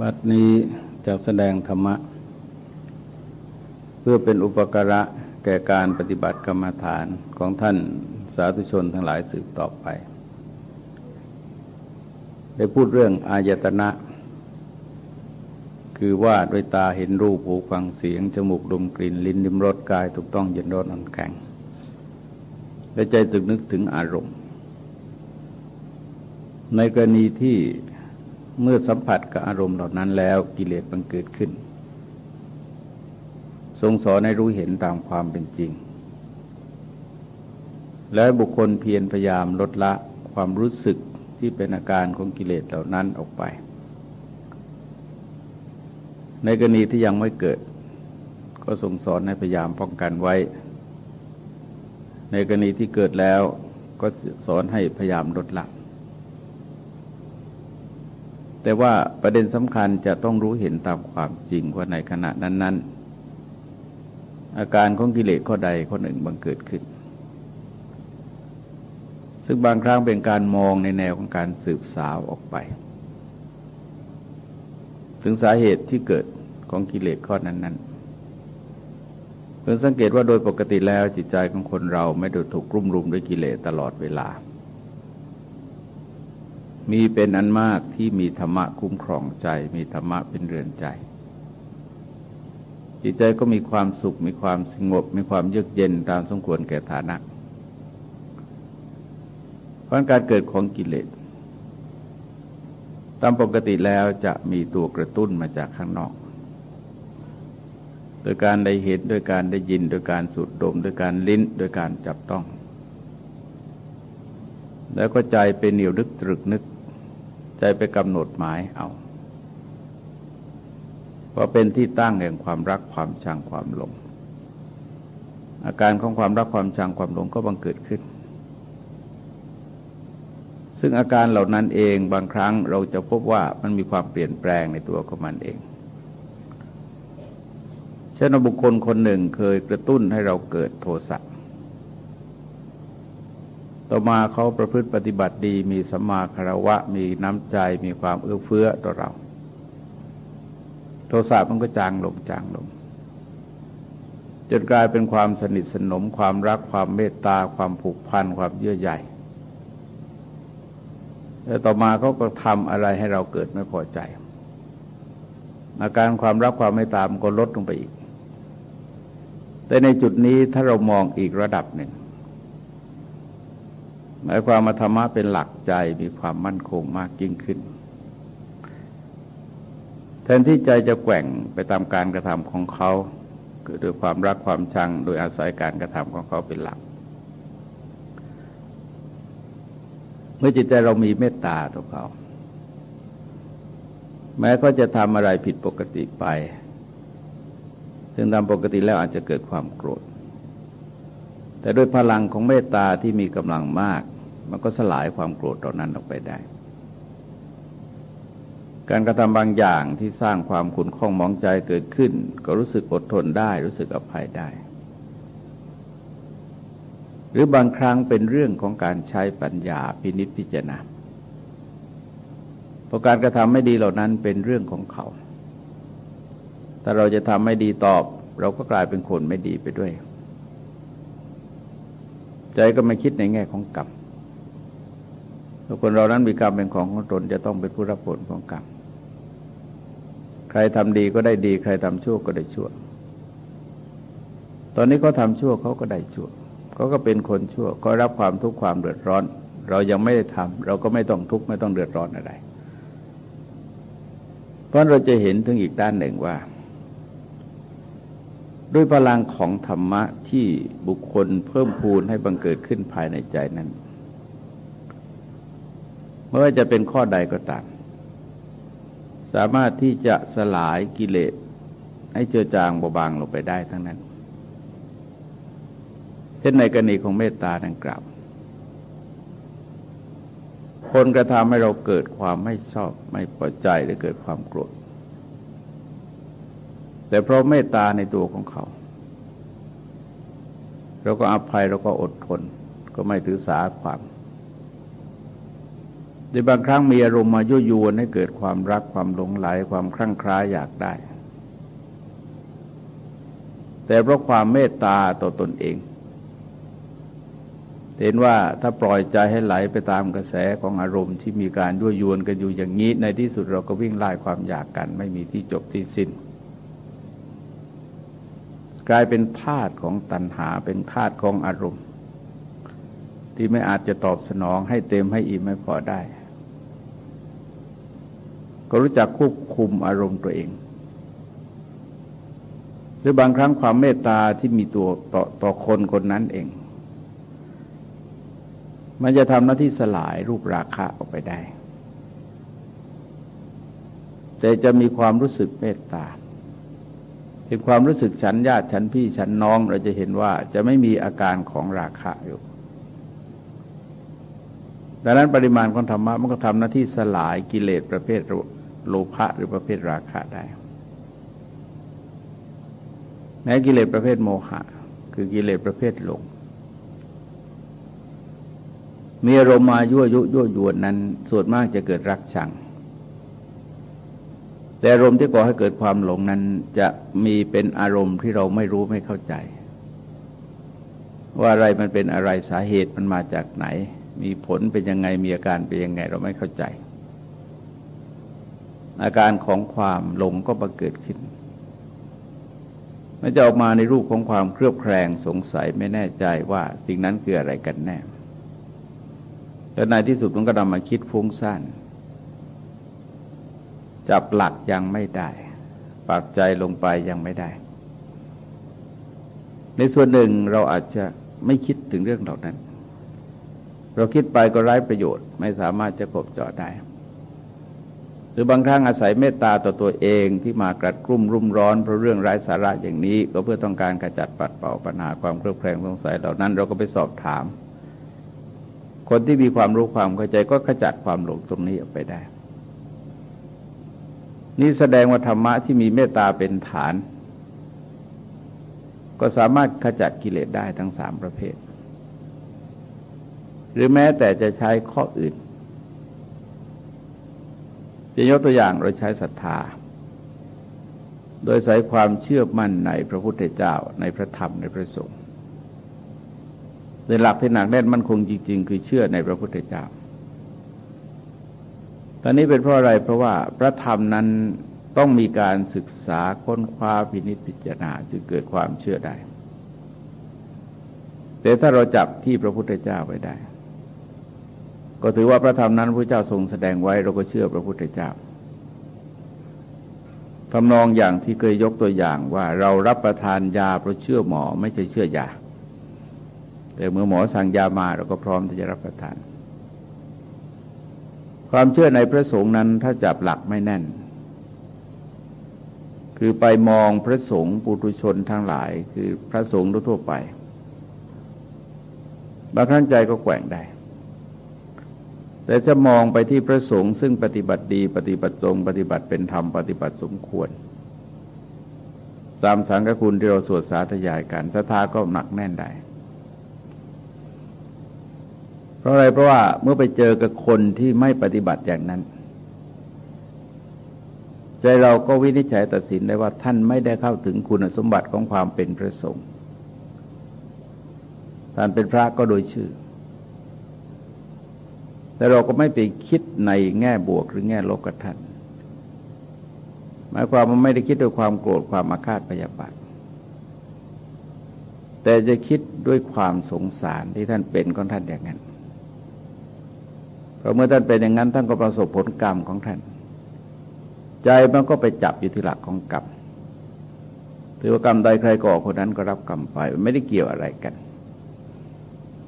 บัดนี้จะแสดงธรรมะ เพื่อเป็นอุปการะแก่การปฏิบัติกรรมฐานของท่านสาธุชนทั้งหลายสืบต่อไป ได้พูดเรื่องอายตนะ คือว่าด้วยตาเห็นรูปหูฟังเสียง จมูกดมกลิ่น ลิ้นดิมรสกายถูกต้องเย็นร้อนอ่อนแข็งและใจตึกนึกถึงอารมณ์ ในกรณีที่ เมื่อสัมผัสกับอารมณ์เหล่านั้นแล้วกิเลสบังเกิดขึ้น ทรงสอนให้รู้เห็นตามความเป็นจริง และบุคคลเพียรพยายามลดละความรู้สึกที่เป็นอาการของกิเลสเหล่านั้นออกไป ในกรณีที่ยังไม่เกิด ก็ทรงสอนให้พยายามป้องกันไว้ ในกรณีที่เกิดแล้วก็สอนให้พยายามลดละ แต่ว่าประเด็นสำคัญจะต้องรู้เห็นตามความจริงว่าในขณะนั้น ๆ อาการของกิเลสข้อใดข้อหนึ่งบังเกิดขึ้น ซึ่งบางครั้งเป็นการมองในแนวของการสืบสาวออกไป ถึงสาเหตุที่เกิดของกิเลสข้อนั้นๆเพิ่งสังเกตว่าโดยปกติแล้วจิตใจของคนเราไม่ได้ถูกกลุ่มรุมด้วยกิเลสตลอดเวลา มีเป็นอันมากที่มีธรรมะคุ้มครองใจ มีธรรมะเป็นเรือนใจ จิตใจก็มีความสุข มีความสงบ มีความเยือกเย็นตามสมควรแก่ฐานะเพราะการเกิดของกิเลสตามปกติแล้วจะมีตัวกระตุ้นมาจากข้างนอก โดยการได้เห็น โดยการได้ยิน โดยการสูดดม โดยการลิ้น โดยการจับต้องแล้วก็ใจเป็นเหนียวนึกตรึกนึก ใจไปกำหนดหมายเอาพอเป็นที่ตั้งแห่งความรักความชังความหลง อาการของความรักความชังความหลงก็บังเกิดขึ้น ซึ่งอาการเหล่านั้นเองบางครั้งเราจะพบว่ามันมีความเปลี่ยนแปลงในตัวของมันเองเช่นบุคคลคนหนึ่งเคยกระตุ้นให้เราเกิดโทสะ ต่อมาเขาประพฤติปฏิบัติดี มีสัมมาคารวะ มีน้ำใจ มีความเอื้อเฟื้อต่อเรา โทสะมันก็จางลงจางลง จนกลายเป็นความสนิทสนม ความรัก ความเมตตา ความผูกพัน ความเยื่อใยแล้วต่อมาเขาก็ทำอะไรให้เราเกิดไม่พอใจ อาการความรักความเมตตามันก็ลดลงไปอีก แต่ในจุดนี้ถ้าเรามองอีกระดับหนึ่ง หมายความมาธรรมะเป็นหลักใจมีความมั่นคงมากยิ่งขึ้น แทนที่ใจจะแกว่งไปตามการกระทำของเขาคือด้วยความรักความชังโดยอาศัยการกระทำของเขาเป็นหลัก เมื่อจิตใจเรามีเมตตาต่อเขา แม้เขาจะทำอะไรผิดปกติไป ซึ่งตามปกติแล้วอาจจะเกิดความโกรธแต่ด้วยพลังของเมตตาที่มีกำลังมาก มันก็สลายความโกรธเหล่านั้นออกไปได้ การกระทำบางอย่างที่สร้างความขุ่นข้องมองใจเกิดขึ้น ก็รู้สึกอดทนได้ รู้สึกอภัยได้ หรือบางครั้งเป็นเรื่องของการใช้ปัญญาพินิจพิจารณาเพราะการกระทำไม่ดีเหล่านั้นเป็นเรื่องของเขาถ้าเราจะทำไม่ดีตอบ เราก็กลายเป็นคนไม่ดีไปด้วย ใจก็ไม่คิดในแง่ของกรรม คนเรานั้นมีกรรมเป็นของของตนจะต้องเป็นผู้รับผลของกรรม ใครทำดีก็ได้ดี ใครทำชั่วก็ได้ชั่ว ตอนนี้เขาทาชั่วเขาก็ได้ชั่วเขาก็เป็นคนชั่วก็รับความทุกข์ความเดือดร้อน เรายังไม่ได้ทำเราก็ไม่ต้องทุกข์ไม่ต้องเดือดร้อนอะไร เพราะเราจะเห็นถึงอีกด้านหนึ่งว่า ด้วยพลังของธรรมะที่บุคคลเพิ่มพูนให้บังเกิดขึ้นภายในใจนั้น ไม่ว่าจะเป็นข้อใดก็ตาม สามารถที่จะสลายกิเลสให้เจือจางเบาบางลงไปได้ทั้งนั้น เช่นในกรณีของเมตตาดังกล่าว คนกระทำให้เราเกิดความไม่ชอบไม่พอใจหรือเกิดความโกรธ แต่เพราะเมตตาในตัวของเขา เราก็อภัยเราก็อดทน ก็ไม่ถือสาความ ในบางครั้งมีอารมณ์มายั่วยวนให้เกิดความรักความหลงไหลความคลั่งคล้ายอยากได้ แต่เพราะความเมตตาต่อตนเอง เห็นว่าถ้าปล่อยใจให้ไหลไปตามกระแสของอารมณ์ที่มีการยั่วยวนกันอยู่อย่างนี้ ในที่สุดเราก็วิ่งไล่ความอยากกัน ไม่มีที่จบที่สิ้น กลายเป็นธาตุของตัณหาเป็นธาตุของอารมณ์ที่ไม่อาจจะตอบสนองให้เต็มให้อิ่มไม่พอได้ ก็รู้จักควบคุมอารมณ์ตัวเอง หรือบางครั้งความเมตตาที่มีตัวต่อต่อคนคนนั้นเอง มันจะทำหน้าที่สลายรูปราคะออกไปได้ แต่จะมีความรู้สึกเมตตาเป็นความรู้สึกฉันญาติฉันพี่ฉันน้องเราจะเห็นว่าจะไม่มีอาการของราคะอยู่ดังนั้นปริมาณของธรรมะมันก็ทำหน้าที่สลายกิเลสประเภท โลภะหรือประเภทราคะได้ แม้กิเลสประเภทโมหะ คือกิเลสประเภทหลง มีอารมณ์มายั่วยุยั่วยวนนั้น ส่วนมากจะเกิดรักชัง แต่อารมณ์ที่ก่อให้เกิดความหลงนั้นจะมีเป็นอารมณ์ที่เราไม่รู้ไม่เข้าใจ ว่าอะไรมันเป็นอะไรสาเหตุมันมาจากไหน มีผลเป็นยังไงมีอาการเป็นยังไงเราไม่เข้าใจ อาการของความหลงก็บังเกิดขึ้นมันจะออกมาในรูปของความเครือบแคลงสงสัยไม่แน่ใจว่าสิ่งนั้นคืออะไรกันแน่แล้วในที่สุดมันก็นำมาคิดฟุ้งซ่านจับหลักยังไม่ได้ปากใจลงไปยังไม่ได้ ในส่วนหนึ่งเราอาจจะไม่คิดถึงเรื่องเหล่านั้น เราคิดไปก็ไร้ประโยชน์ ไม่สามารถจะกบเจาะได้ หรือบางครั้งอาศัยเมตตาต่อตัวเองที่มากระกรุ่มรุ่มร้อนเพราะเรื่องไร้สาระอย่างนี้ ก็เพื่อต้องการขจัดปัดเป่าปัญหาความเครือบแคลงสงสัยเหล่านั้น เราก็ไปสอบถาม คนที่มีความรู้ความเข้าใจก็ขจัดความหลงตรงนี้ออกไปได้ นี่แสดงว่าธรรมะที่มีเมตตาเป็นฐาน ก็สามารถขจัดกิเลสได้ทั้งสามประเภท หรือแม้แต่จะใช้ข้ออื่น ยกตัวอย่างเราใช้ศรัทธา โดยใส่ความเชื่อมั่นในพระพุทธเจ้าในพระธรรมในพระสงฆ์ในหลักที่หนักแน่นมั่นคงจริง ๆ คือเชื่อในพระพุทธเจ้า ตอนนี้เป็นเพราะอะไรเพราะว่าพระธรรมนั้นต้องมีการศึกษาค้นคว้าพินิจพิจารณาจึงเกิดความเชื่อได้ แต่ถ้าเราจับที่พระพุทธเจ้าไว้ได้ ก็ถือว่าพระธรรมนั้นพระเจ้าทรงแสดงไว้เราก็เชื่อพระพุทธเจ้าทำนองอย่างที่เคยยกตัวอย่างว่าเรารับประทานยาเพราะเชื่อหมอไม่ใช่เชื่อยา แต่เมื่อหมอสั่งยามาเราก็พร้อมที่จะรับประทาน ความเชื่อในพระสงฆ์นั้นถ้าจับหลักไม่แน่น คือไปมองพระสงฆ์ปุถุชนทั้งหลาย คือพระสงฆ์ทั่วไป บางครั้งใจก็แกว่งได้ แต่จะมองไปที่พระสงฆ์ซึ่งปฏิบัติดี ปฏิบัติตรง ปฏิบัติเป็นธรรม ปฏิบัติสมควร ตามสังฆคุณที่เราสวดสาธยายกันศรัทธาก็หนักแน่นได้ เพราะอะไรเพราะว่าเมื่อไปเจอกับคนที่ไม่ปฏิบัติอย่างนั้น ใจเราก็วินิจฉัยตัดสินได้ว่าท่านไม่ได้เข้าถึงคุณสมบัติของความเป็นพระสงฆ์ท่านเป็นพระก็โดยชื่อ แต่เราก็ไม่ไปคิดในแง่บวกหรือแง่ลบกับท่านหมายความว่าไม่ได้คิดด้วยความโกรธความอาฆาตพยาบาทแต่จะคิดด้วยความสงสารที่ท่านเป็นของท่านอย่างนั้น เพราะเมื่อท่านเป็นอย่างนั้นท่านก็ประสบผลกรรมของท่าน ใจมันก็ไปจับอยู่ที่หลักของกรรมถือว่ากรรมใดใครก่อคนนั้นก็รับกรรมไป ไม่ได้เกี่ยวอะไรกัน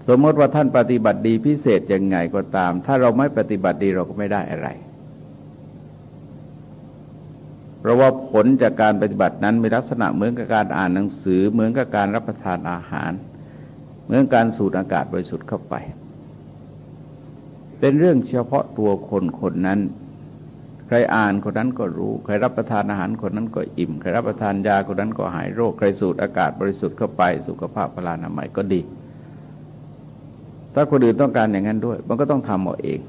สมมติว่าท่านปฏิบัติดีพิเศษยังไงก็ตาม ถ้าเราไม่ปฏิบัติดีเราก็ไม่ได้อะไร เพราะว่าผลจากการปฏิบัตินั้นมีลักษณะเหมือนกับการอ่านหนังสือ เหมือนกับการรับประทานอาหาร เหมือนการสูดอากาศบริสุทธิ์เข้าไป เป็นเรื่องเฉพาะตัวคนคนนั้น ใครอ่านคนนั้นก็รู้ ใครรับประทานอาหารคนนั้นก็อิ่ม ใครรับประทานยาคนนั้นก็หายโรค ใครสูดอากาศบริสุทธิ์เข้าไป สุขภาพพลานามัยก็ดี ถ้าคนอื่นต้องการอย่างนั้นด้วย มันก็ต้องทำเอาเอง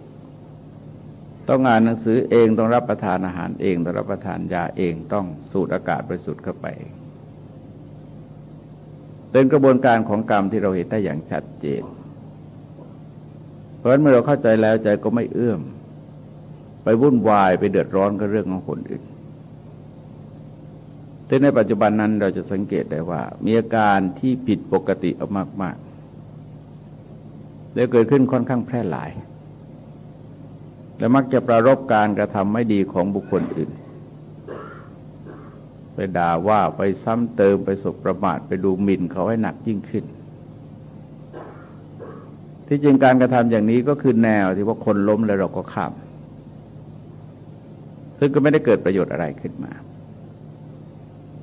ต้องอ่านหนังสือเองต้องรับประทานอาหารเองต้องรับประทานยาเองต้องสูดอากาศบริสุทธิ์เข้าไป เป็นกระบวนการของกรรมที่เราเห็นได้อย่างชัดเจน เพราะฉะนั้นเมื่อเราเข้าใจแล้วใจก็ไม่เอื้อม ไปวุ่นวายไปเดือดร้อนกับเรื่องของคนอื่นแต่ในปัจจุบันนั้นเราจะสังเกตได้ว่า มีอาการที่ผิดปกติออกมาก ๆและเกิดขึ้นค่อนข้างแพร่หลาย และมักจะประรบการกระทำไม่ดีของบุคคลอื่น ไปด่าว่าไปซ้ำเติมไปสบประมาทไปดูหมิ่นเขาให้หนักยิ่งขึ้น ที่จริงการกระทำอย่างนี้ก็คือแนวที่ว่าคนล้มแล้วเราก็ข้าม ซึ่งก็ไม่ได้เกิดประโยชน์อะไรขึ้นมา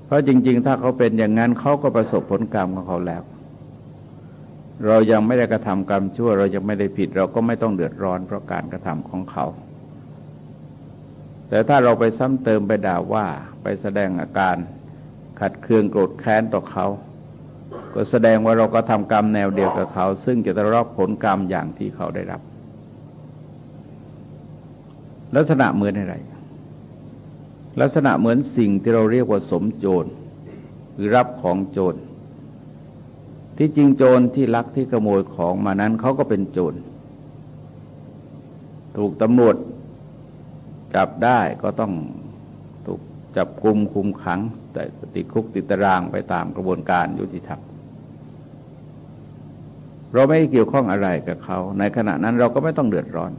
เพราะจริง ๆ ถ้าเขาเป็นอย่างนั้นเขาก็ประสบผลกรรมของเขาแล้ว เรายังไม่ได้กระทำกรรมชั่ว เรายังไม่ได้ผิด เราก็ไม่ต้องเดือดร้อนเพราะการกระทำของเขา แต่ถ้าเราไปซ้ำเติมไปด่าว่าไปแสดงอาการขัดเคืองโกรธแค้นต่อเขา ก็แสดงว่าเราก็ทำกรรมแนวเดียวกับเขา ซึ่งจะได้รับผลกรรมอย่างที่เขาได้รับ ลักษณะเหมือนอะไร ลักษณะเหมือนสิ่งที่เราเรียกว่าสมโจรหรือรับของโจร ที่จริงโจรที่ลักที่ขโมยของมานั้นเขาก็เป็นโจร ถูกตำรวจจับได้ก็ต้องถูกจับกลุมคุมขังแต่ติดคุกติดตารางไปตามกระบวนการยุติธรรมเราไม่เกี่ยวข้องอะไรกับเขา ในขณะนั้นเราก็ไม่ต้องเดือดร้อน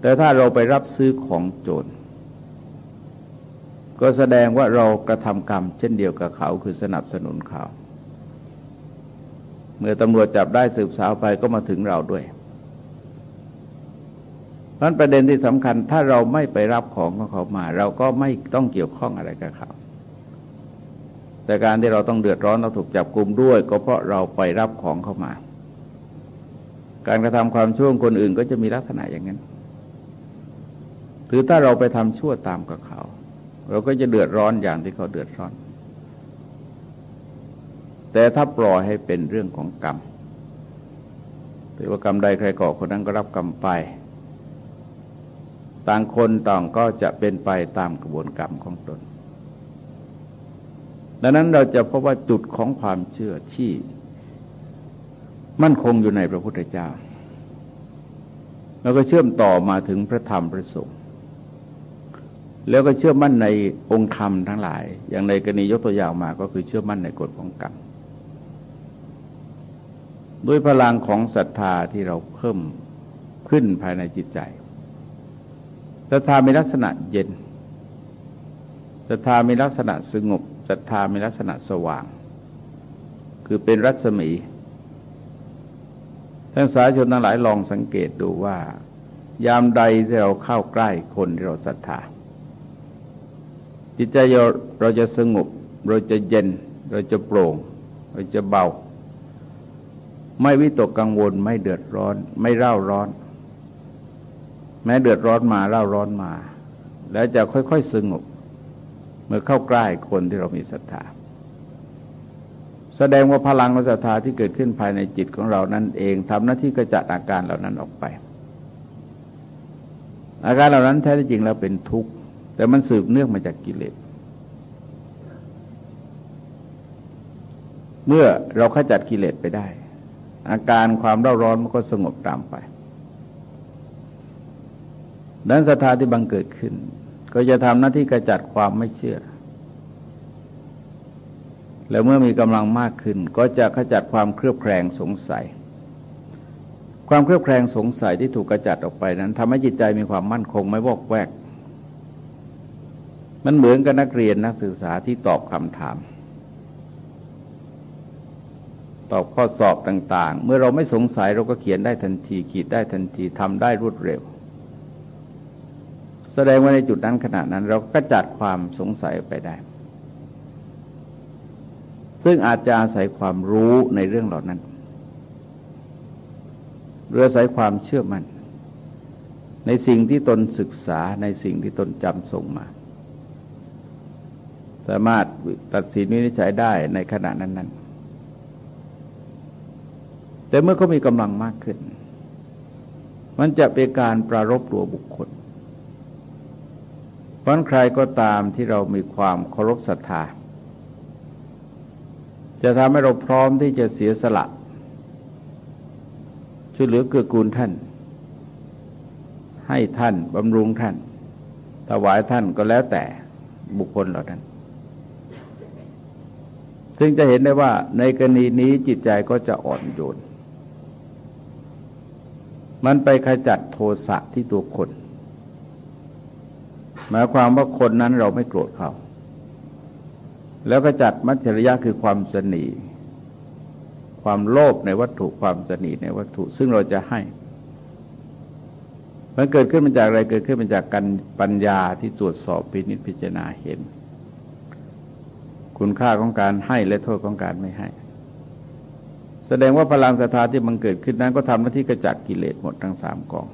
แต่ถ้าเราไปรับซื้อของโจรก็แสดงว่าเรากระทำกรรมเช่นเดียวกับเขาคือสนับสนุนเขา เมื่อตำรวจจับได้สืบสาวไปก็มาถึงเราด้วยเพราะประเด็นที่สำคัญถ้าเราไม่ไปรับของของเขามา เราก็ไม่ต้องเกี่ยวข้องอะไรกับเขาแต่การที่เราต้องเดือดร้อนเราถูกจับกลุ่มด้วย ก็เพราะเราไปรับของเข้ามา การกระทำความชั่วคนอื่นก็จะมีลักษณะอย่างนั้นถือถ้าเราไปทำชั่วตามกับเขา เราก็จะเดือดร้อนอย่างที่เขาเดือดร้อน แต่ถ้าปล่อยให้เป็นเรื่องของกรรมถือว่ากรรมใดใครก่อคนนั้นก็รับกรรมไป ต่างคนต่างก็จะเป็นไปตามกระบวนกรรมของตน ดังนั้นเราจะพบว่าจุดของความเชื่อที่ มั่นคงอยู่ในพระพุทธเจ้า แล้วก็เชื่อมต่อมาถึงพระธรรมพระสงฆ์แล้วก็เชื่อมั่นในองค์ธรรมทั้งหลาย อย่างในกรณียกตัวอย่างมาก็คือเชื่อมั่นในกฎของกรรม ด้วยพลังของศรัทธาที่เราเพิ่มขึ้นภายในจิตใจศรัทธามีลักษณะเย็นศรัทธามีลักษณะสงบศรัทธามีลักษณะสว่าง คือเป็นรัศมีท่านสาชนทั้งหลายลองสังเกตดูว่า ยามใดที่เราเข้าใกล้คนที่เราศรัทธา จิตใจเราเราจะสงบ เราจะเย็น เราจะโปร่ง เราจะเบา ไม่วิตกกังวลไม่เดือดร้อน ไม่เร่าร้อน แม้เดือดร้อนมาเร่าร้อนมา แล้วจะค่อยๆสงบเมื่อเข้าใกล้คนที่เรามีศรัทธาแสดงว่าพลังของศรัทธาที่เกิดขึ้นภายในจิตของเรานั่นเองทำหน้าที่กระจัดอาการเหล่านั้นออกไป อาการเหล่านั้นแท้จริงแล้วเป็นทุกข์ แต่มันสืบเนื่องมาจากกิเลสเมื่อเราขจัดกิเลสไปได้ อาการความร้อนร้อนมันก็สงบตามไปดังนั้นศรัทธาที่บังเกิดขึ้น ก็จะทำหน้าที่กระจัดความไม่เชื่อ แล้วเมื่อมีกำลังมากขึ้น ก็จะขจัดความเครือบแคลงสงสัย ความเครือบแคลงสงสัยที่ถูกกระจัดออกไปนั้นทำให้จิตใจมีความมั่นคงไม่วอกแวก มันเหมือนกับนักเรียนนักศึกษาที่ตอบคำถาม ตอบข้อสอบต่าง ๆ เมื่อเราไม่สงสัยเราก็เขียนได้ทันที ขีดได้ทันทีทำได้รวดเร็ว แสดงว่าในจุดนั้นขณะนั้น เราก็จัดความสงสัยไปได้ ซึ่งอาจจะอาศัยความรู้ในเรื่องเหล่านั้นหรืออาศัยความเชื่อมัน่นในสิ่งที่ตนศึกษาในสิ่งที่ตนจำส่งมา สามารถตัดสินวินิจฉัยได้ในขณะนั้นๆ แต่เมื่อเขามีกำลังมากขึ้น มันจะเป็นการประรบตัวบุคคล เพราะใครก็ตามที่เรามีความเคารพศรัทธา จะทำให้เราพร้อมที่จะเสียสละ ช่วยเหลือเกื้อกูลท่าน ให้ท่านบำรุงท่าน ถวายท่านก็แล้วแต่บุคคลเหล่านั้นซึ่งจะเห็นได้ว่าในกรณีนี้จิตใจก็จะอ่อนโยน มันไปขจัดโทสะที่ตัวคน หมายความว่าคนนั้นเราไม่โกรธเขา แล้วก็จัดมัจฉริยะคือความสนีความโลภในวัตถุความสนีในวัตถุ ซึ่งเราจะให้ มันเกิดขึ้นมาจากอะไรเกิดขึ้นมาจากการปัญญาที่ตรวจสอบพินิจพิจารณาเห็น คุณค่าของการให้และโทษของการไม่ให้ แสดงว่าพลังศรัทธาที่มันเกิดขึ้นนั้นก็ทำหน้าที่กระจัดกิเลสหมดทั้งสามกอง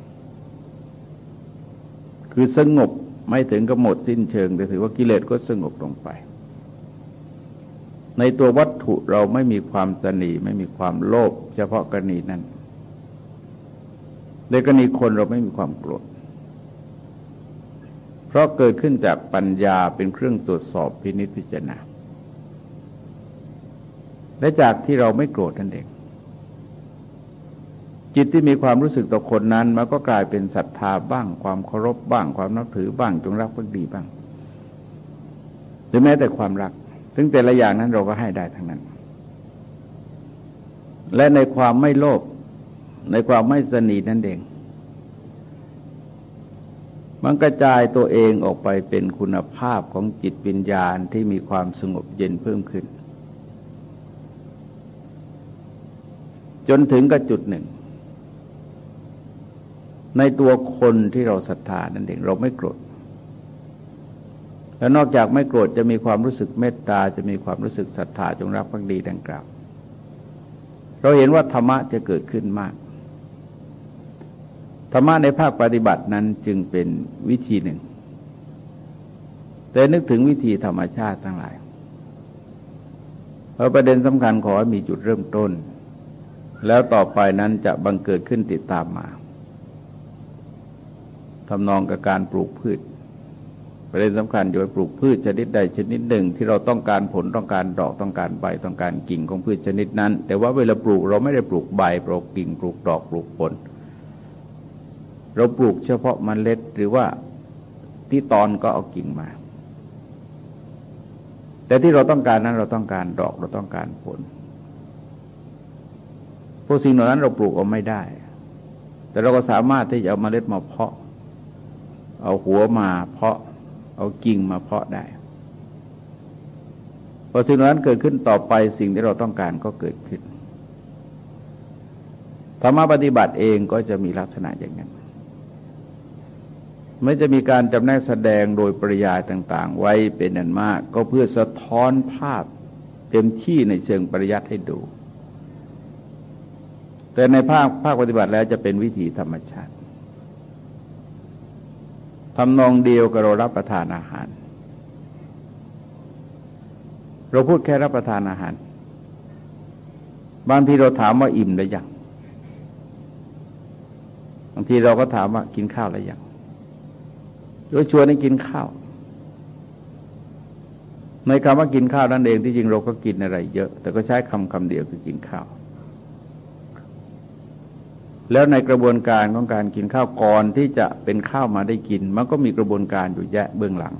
คือสงบไม่ถึงกับหมดสิ้นเชิง แต่ถือว่ากิเลสก็สงบลงไป ในตัววัตถุเราไม่มีความสนีไม่มีความโลภเฉพาะกรณีนั้นในกรณีคนเราไม่มีความโกรธเพราะเกิดขึ้นจากปัญญาเป็นเครื่องตรวจสอบพินิจพิจารณา และจากที่เราไม่โกรธนั่นเองจิตที่มีความรู้สึกต่อคนนั้น มันก็กลายเป็นศรัทธาบ้าง ความเคารพบ้าง ความนับถือบ้าง จงรักภักดีบ้าง หรือแม้แต่ความรักถึงแต่ละอย่างนั้นเราก็ให้ได้ทั้งนั้น และในความไม่โลภในความไม่สนิทนั่นเอง มันกระจายตัวเองออกไปเป็นคุณภาพของจิตวิญญาณที่มีความสงบเย็นเพิ่มขึ้น จนถึงกับจุดหนึ่ง ในตัวคนที่เราศรัทธานั่นเองเราไม่โกรธแล้วนอกจากไม่โกรธจะมีความรู้สึกเมตตาจะมีความรู้สึกศรัทธาจงรักภักดีดังกล่าว เราเห็นว่าธรรมะจะเกิดขึ้นมากธรรมะในภาคปฏิบัตินั้นจึงเป็นวิธีหนึ่ง แต่นึกถึงวิธีธรรมชาติทั้งหลายเพราะประเด็นสำคัญขอให้มีจุดเริ่มต้น แล้วต่อไปนั้นจะบังเกิดขึ้นติดตามมาทำนองกับการปลูกพืช ประเด็นสำคัญอยู่ปลูกพืชชนิดใดชนิดหนึ่ง ที่เราต้องการผลต้องการดอกต้องการใบต้องการกิ่งของพืชชนิดนั้น แต่ว่าเวลาปลูกเราไม่ได้ปลูกใบปลูกกิ่งปลูกดอกปลูกผล เราปลูกเฉพาะมเมล็ดหรือว่าที่ตอนก็เอากิ่งมา แต่ที่เราต้องการนั้นเราต้องการดอกเราต้องการผล วกสิ่งเหล่านั้นเราปลูกเอาไม่ได้ แต่เราก็สามารถที่จะเอามาเมล็ดมาเพาะ เอาหัวมาเพาะ เอากิ่งมาเพาะได้พอสิ่งเหล่านั้นเกิดขึ้นต่อไปสิ่งที่เราต้องการก็เกิดขึ้นธรรมะปฏิบัติเองก็จะมีลักษณะอย่างนั้นไม่จะมีการจำแนกแสดงโดยปริยายต่าง ๆ ไว้เป็นอันมาก ก็เพื่อสะท้อนภาพเต็มที่ในเชิงปริยัติให้ดู แต่ในภาคภาคปฏิบัติแล้วจะเป็นวิถีธรรมชาติทำนองเดียวกับเรารับประทานอาหาร เราพูดแค่รับประทานอาหาร บางทีเราถามว่าอิ่มหรือยังบางทีเราก็ถามว่ากินข้าวหรือยังโดยชวนให้กินข้าว ในคำว่ากินข้าวนั่นเองที่จริงเราก็กินอะไรเยอะ แต่ก็ใช้คำคำเดียวคือกินข้าว แล้วในกระบวนการของการกินข้าวก่อนที่จะเป็นข้าวมาได้กิน มันก็มีกระบวนการอยู่แยะเบื้องหลัง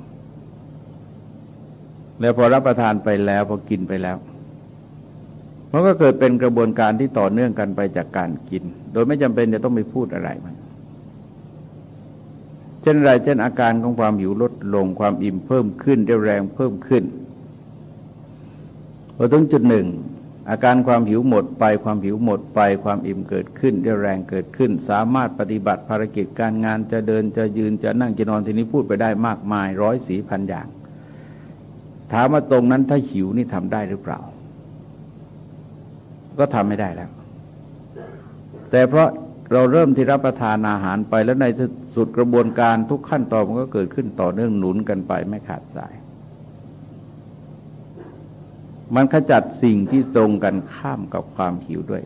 แล้วพอรับประทานไปแล้วพอกินไปแล้ว มันก็เกิดเป็นกระบวนการที่ต่อเนื่องกันไปจากการกิน โดยไม่จำเป็นจะต้องไปพูดอะไรมันเช่นไรเช่นอาการของความหิวลดลงความอิ่มเพิ่มขึ้นเรียวแรงเพิ่มขึ้นพอถึงจุดหนึ่ง อาการความหิวหมดไปความหิวหมดไปความอิ่มเกิดขึ้นเรี่ยวแรงเกิดขึ้น สามารถปฏิบัติภารกิจการงานจะเดินจะยืนจะนั่งจะนอนทีนี้พูดไปได้มากมายร้อยสีพันอย่าง ถามว่าตรงนั้นถ้าหิวนี่ทำได้หรือเปล่า ก็ทำไม่ได้แล้ว แต่เพราะเราเริ่มที่รับประทานอาหารไปแล้วในสุดกระบวนการทุกขั้นตอนมันก็เกิดขึ้นต่อเนื่องหนุนกันไปไม่ขาดสาย มันขจัดสิ่งที่ตรงกันข้ามกับความหิวด้วย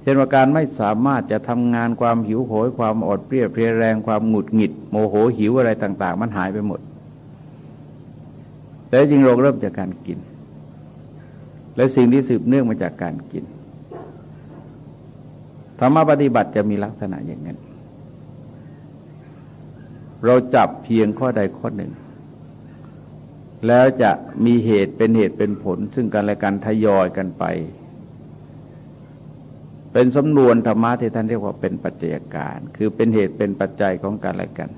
เช่นว่าการไม่สามารถจะทำงานความหิวโหยความอดเปรี้ยเพรียแรงความหงุดหงิด โมโหหิวอะไรต่าง ๆ มันหายไปหมด แต่จริงเราเริ่มจากการกิน และสิ่งที่สืบเนื่องมาจากการกินธรรมปฏิบัติจะมีลักษณะอย่างนั้น เราจับเพียงข้อใดข้อหนึ่ง แล้วจะมีเหตุเป็นเหตุเป็นผล ซึ่งกันและกันทยอยกันไป เป็นสำนวนธรรมะที่ท่านเรียกว่าเป็นปัจจัยการ คือเป็นเหตุเป็นปัจจัยของการอะกัน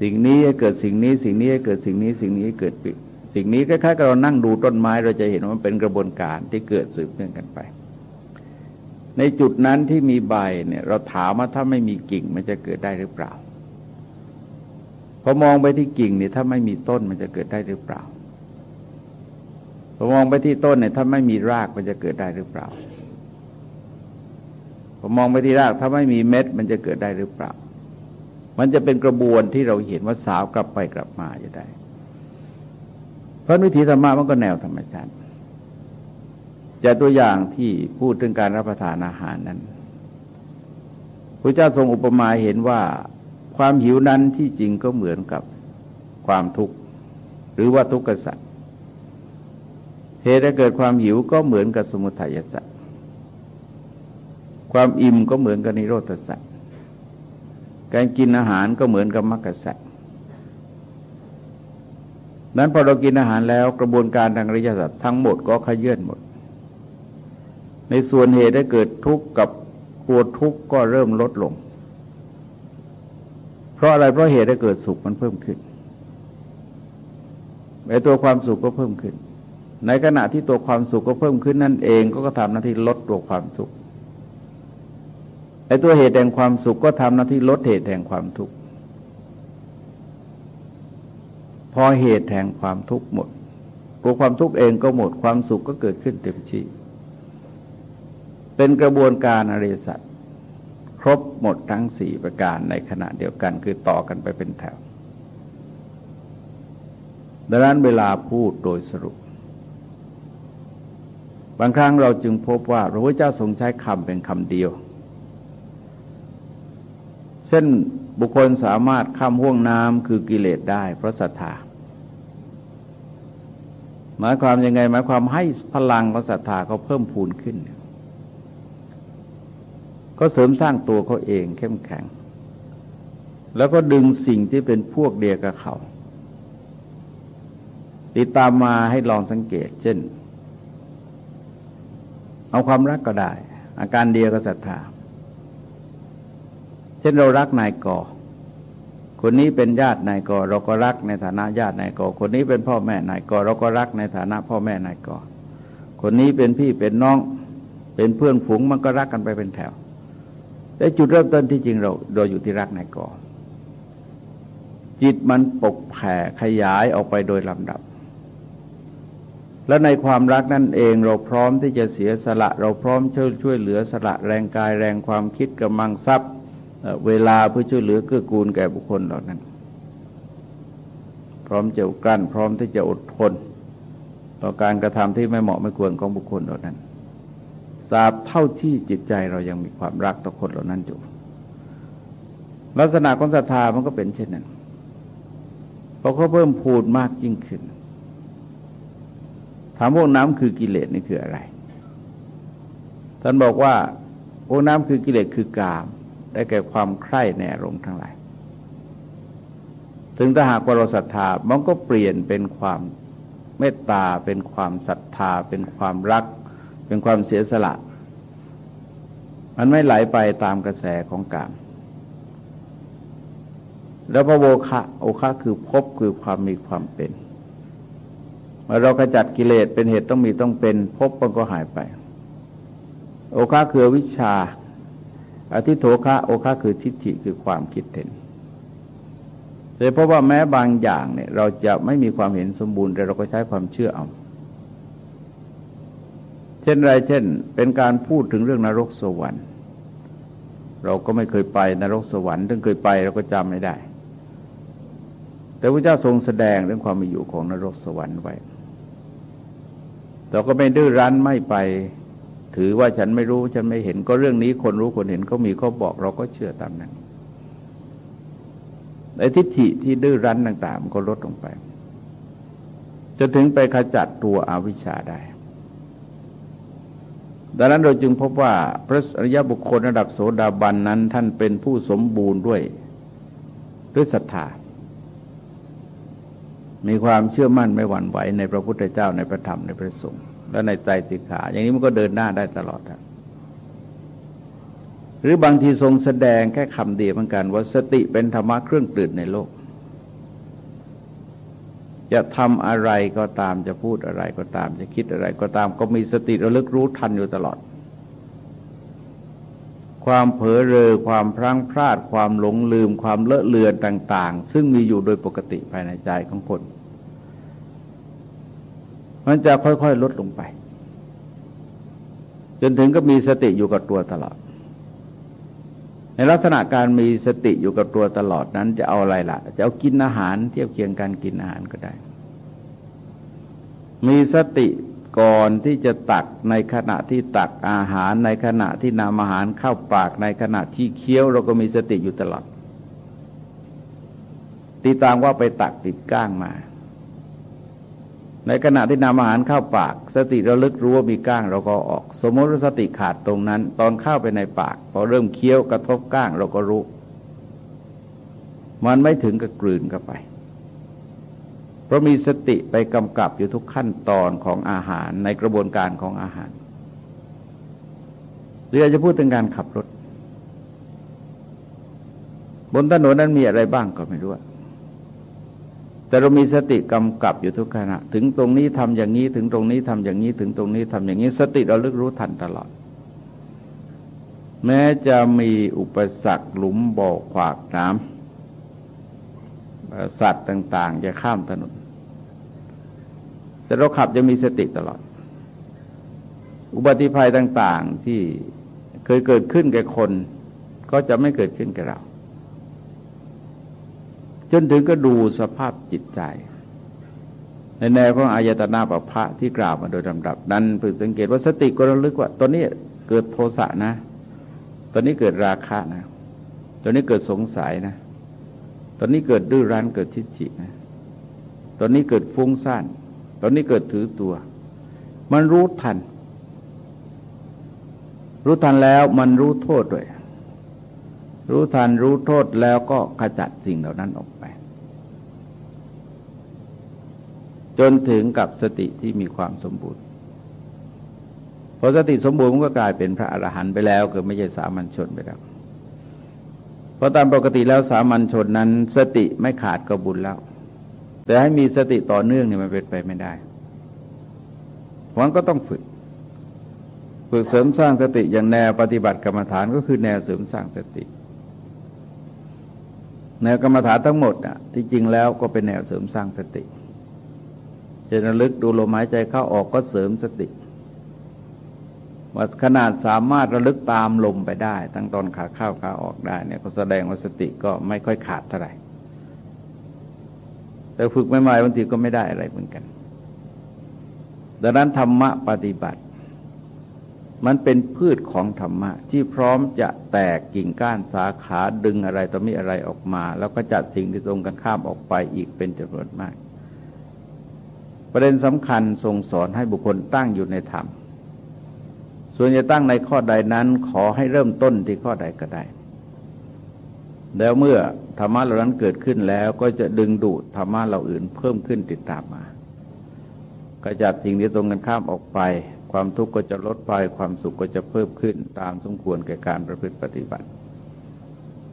สิ่งนี้เกิดสิ่งนี้ สิ่งนี้เกิดสิ่งนี้ สิ่งนี้เกิดสิ่งนี้คล้ายๆกับเรานั่งดูต้นไม้เราจะเห็นว่ามันเป็นกระบวนการที่เกิดสืบเนื่องกันไป ในจุดนั้นที่มีใบเนี่ยเราถามว่าถ้าไม่มีกิ่งมันจะเกิดได้หรือเปล่า อมองไปที่กิ่งเนี่ยถ้าไม่มีต้นมันจะเกิดได้หรือเปล่าพอมองไปที่ต้นเนี่ยถ้าไม่มีรากมันจะเกิดได้หรือเปล่าพอมองไปที่รากถ้าไม่มีเม็ดมันจะเกิดได้หรือเปล่า มันจะเป็นกระบวนที่เราเห็นว่าสาวกลับไปกลับมาจะได้ เพราะวิธีธรรมะมันก็แนวธรรมชาติจะตัวอย่างที่พูดถึงการรับประทานอาหารนั้นพระเจ้าทรงอุปมาเห็นว่า ความหิวนั้นที่จริงก็เหมือนกับความทุกข์ หรือว่าทุกข์สัตว์เหตุให้เกิดความหิวก็เหมือนกับสมุทัยสัตว์ความอิ่มก็เหมือนกับนิโรธสัตว์การกินอาหารก็เหมือนกับมรรคสัตว์นั้นพอเรากินอาหารแล้วกระบวนการทางริยสัจทั้งหมดก็ขยื่นหมด ในส่วนเหตุได้เกิดทุกข์กับตัวทุกข์ก็เริ่มลดลง เพราะอะไรเพราะเหตุได้เกิดสุขมันเพิ่มขึ้นไอ้ตัวความสุขก็เพิ่มขึ้น ในขณะที่ตัวความสุขก็เพิ่มขึ้นนั่นเองก็ทำหน้าที่ลดตัวความสุขไอ้ตัวเหตุแห่งความสุขก็ทำหน้าที่ลดเหตุแห่งความทุกข์พอเหตุแห่งความทุกข์หมดตัวความทุกข์เองก็หมดความสุขก็เกิดขึ้นเต็มที่เป็นกระบวนการอริสัจค รบหมดทั้งสี่ประการในขณะเดียวกันคือต่อกันไปเป็นแถว ดังนั้นเวลาพูดโดยสรุป บางครั้งเราจึงพบว่าพระพุทธเจ้าทรงใช้คำเป็นคำเดียว เส้นบุคคลสามารถข้ามห่วงน้ำคือกิเลสได้เพราะศรัทธาหมายความยังไงหมายความให้พลังของศรัทธาเขาเพิ่มพูนขึ้น ก็เสริมสร้างตัวเขาเองเข้มแข็ง แล้วก็ดึงสิ่งที่เป็นพวกเดียวกับเขา ติดตามมาให้ลองสังเกต เช่น เอาความรักก็ได้ อาการเดียวกับศรัทธาเช่นเรารักนายกอคนนี้เป็นญาตินายกอเราก็รักในฐานะญาตินายกอคนนี้เป็นพ่อแม่นายกอเราก็รักในฐานะพ่อแม่นายกอคนนี้เป็นพี่เป็นน้อง เป็นเพื่อนฝูงมันก็รักกันไปเป็นแถว แต่จุดเริ่มต้นที่จริงเราโดยอยู่ที่รักนายกอจิตมันปกแผ่ขยายออกไปโดยลำดับ และในความรักนั่นเองเราพร้อมที่จะเสียสละ เราพร้อมช่วยช่วยเหลือสละแรงกายแรงความคิดกำลังทรัพย์เวลาเพื่อช่วยเหลือเกื้อกูลแก่บุคคลเหล่านั้น พร้อมจะกลั้นพร้อมที่จะอดทน ต่อการกระทำที่ไม่เหมาะไม่ควรของบุคคลเหล่านั้น ทราบเท่าที่จิตใจเรายังมีความรักต่อคนเหล่านั้นอยู่ ลักษณะของศรัทธามันก็เป็นเช่นนั้นพอเขาเพิ่มพูดมากยิ่งขึ้น ถามพวกน้ำคือกิเลสนี่คืออะไร ท่านบอกว่าพวกน้ำคือกิเลสคือกาม ได้แก่ความใคร่ในอารมณ์ทั้งหลาย ถึงถ้าหากว่าเราศรัทธา มันก็เปลี่ยนเป็นความเมตตา เป็นความศรัทธา เป็นความรัก เป็นความเสียสละ มันไม่ไหลไปตามกระแสของกามแล้วพระโวคะโอคะคือพบคือความมีความเป็นเมื่อเราขจัดกิเลสเป็นเหตุต้องมีต้องเป็นพบมันก็หายไป โอคะคือวิชา อธิโถคะโอคะคือทิฏฐิคือความคิดเห็นแต่เพราะว่าแม้บางอย่างเนี่ย เราจะไม่มีความเห็นสมบูรณ์แต่เราก็ใช้ความเชื่อเอา ช่นไรเช่น เป็นการพูดถึงเรื่องนรกสวรรค์ เราก็ไม่เคยไปนรกสวรรค์ถึงเคยไปเราก็จำไม่ได้ แต่พระเจ้าทรงแสดงเรื่องความมีอยู่ของนรกสวรรค์ไว้ เราก็ไม่ดื้อรั้นไม่ไป ถือว่าฉันไม่รู้ฉันไม่เห็นก็เรื่องนี้คนรู้คนเห็นเขามีเขาบอกเราก็เชื่อตามนั้นไอ้ทิฏฐิที่ดื้อรั้นต่างๆมันก็ลดลงไป จะถึงไปขจัดตัวอวิชชาได้ ดังนั้นเราจึงพบว่าพระอริยบุคคลระดับโสดาบันนั้นท่านเป็นผู้สมบูรณ์ด้วยด้วยศรัทธา มีความเชื่อมั่นไม่หวั่นไหวในพระพุทธเจ้าในพระธรรมในพระสงฆ์และในใจสิกขา อย่างนี้มันก็เดินหน้าได้ตลอดครับหรือบางทีทรงแสดงแค่คำเดียวเหมือนกันว่าสติเป็นธรรมะเครื่องตื่นในโลก จะทำอะไรก็ตามจะพูดอะไรก็ตาม จะคิดอะไรก็ตาม ก็มีสติระลึกรู้ทันอยู่ตลอด ความเผลอเรอความพลั้งพลาด ความหลงลืม ความเลอะเลือนต่าง ๆ ซึ่งมีอยู่โดยปกติภายในใจของคน มันจะค่อยๆลดลงไป จนถึงก็มีสติอยู่กับตัวตลอด ในลักษณะการมีสติอยู่กับตัวตลอดนั้นจะเอาอะไรล่ะ จะเอากินอาหารเทียบเคียงการกินอาหารก็ได้ มีสติก่อนที่จะตักในขณะที่ตักอาหารในขณะที่นำอาหารเข้าปากในขณะที่เคี้ยว เราก็มีสติอยู่ตลอดตีตามว่าไปตักติดก้างมา ในขณะที่นำอาหารเข้าปาก สติเราลึกรู้ว่ามีก้างเราก็ออก สมมติว่าสติขาดตรงนั้น ตอนเข้าไปในปาก พอเริ่มเคี้ยวกระทบก้างเราก็รู้ มันไม่ถึงกับกลืนเข้าไป เพราะมีสติไปกำกับอยู่ทุกขั้นตอนของอาหารในกระบวนการของอาหารหรืออาจจะพูดถึงการขับรถ บนถนนนั้นมีอะไรบ้างก็ไม่รู้ แต่เรามีสติกำกับอยู่ทุกขณะ ถึงตรงนี้ทำอย่างนี้ถึงตรงนี้ทำอย่างนี้ ถึงตรงนี้ทำอย่างนี้ สติเราลึกรู้ทันตลอด แม้จะมีอุปสรรคหลุมบ่อขวากน้ำสัตว์ต่าง ๆ จะข้ามถนน แต่เราขับจะมีสติตลอด อุบัติภัยต่าง ๆ ที่เคยเกิดขึ้นแก่คน ก็จะไม่เกิดขึ้นแก่เรา จนถึงก็ดูสภาพจิตใจ ในแนวของอายตนาปภะที่กล่าวมาโดยลำดับ นั้นเพิ่งสังเกตว่าสติก็ระลึกว่าตอนนี้เกิดโทสะนะ ตอนนี้เกิดราคะนะ ตอนนี้เกิดสงสัยนะ ตอนนี้เกิดดื้อรั้นเกิดทิฏฐินะ ตอนนี้เกิดฟุ้งซ่าน ตอนนี้เกิดถือตัว มันรู้ทัน รู้ทันแล้วมันรู้โทษด้วยรู้ทันรู้โทษแล้วก็ขจัดสิ่งเหล่านั้นออกไป จนถึงกับสติที่มีความสมบูรณ์พอสติสมบูรณ์ก็กลายเป็นพระอรหันต์ไปแล้วคือไม่ใช่สามัญชนไปแล้วเพราะตามปกติแล้วสามัญชนนั้น สติไม่ขาดก็บุญแล้ว แต่ให้มีสติต่อเนื่องเนี่ยมันเป็นไปไม่ได้มันก็ต้องฝึก ฝึกเสริมสร้างสติอย่างแนวปฏิบัติกรรมฐานก็คือแนวเสริมสร้างสติ แนวกรรมฐานทั้งหมดอะที่จริงแล้วก็เป็นแนวเสริมสร้างสติ จะระลึกดูลมหายใจเข้าออกก็เสริมสติว่าขนาดสามารถระลึกตามลมไปได้ตั้งตอนขาเข้าขาออกได้เนี่ยก็แสดงว่าสติก็ไม่ค่อยขาดเท่าไหร่ แต่ฝึกไม่ไม่บางทีก็ไม่ได้อะไรเหมือนกัน ดังนั้นธรรมะปฏิบัติ มันเป็นพืชของธรรมะ ที่พร้อมจะแตกกิ่งก้านสาขาดึงอะไรต่อมีอะไรออกมา แล้วก็จัดสิ่งที่ตรงกันข้ามออกไปอีกเป็นจำนวนมาก ประเด็นสำคัญทรงสอนให้บุคคลตั้งอยู่ในธรรม ส่วนจะตั้งในข้อใดนั้นขอให้เริ่มต้นที่ข้อใดก็ได้ แล้วเมื่อธรรมะเหล่านั้นเกิดขึ้นแล้วก็จะดึงดูดธรรมะเหล่าอื่นเพิ่มขึ้นติดตามมาก็จัดสิ่งที่ตรงกันข้ามออกไป ความทุกข์ก็จะลดไปความสุขก็จะเพิ่มขึ้น ตามสมควรแก่การประพฤติปฏิบัติ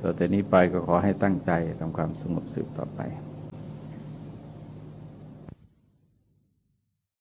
ต่อแต่นี้ไปก็ขอให้ตั้งใจทำความสงบสืบต่อไป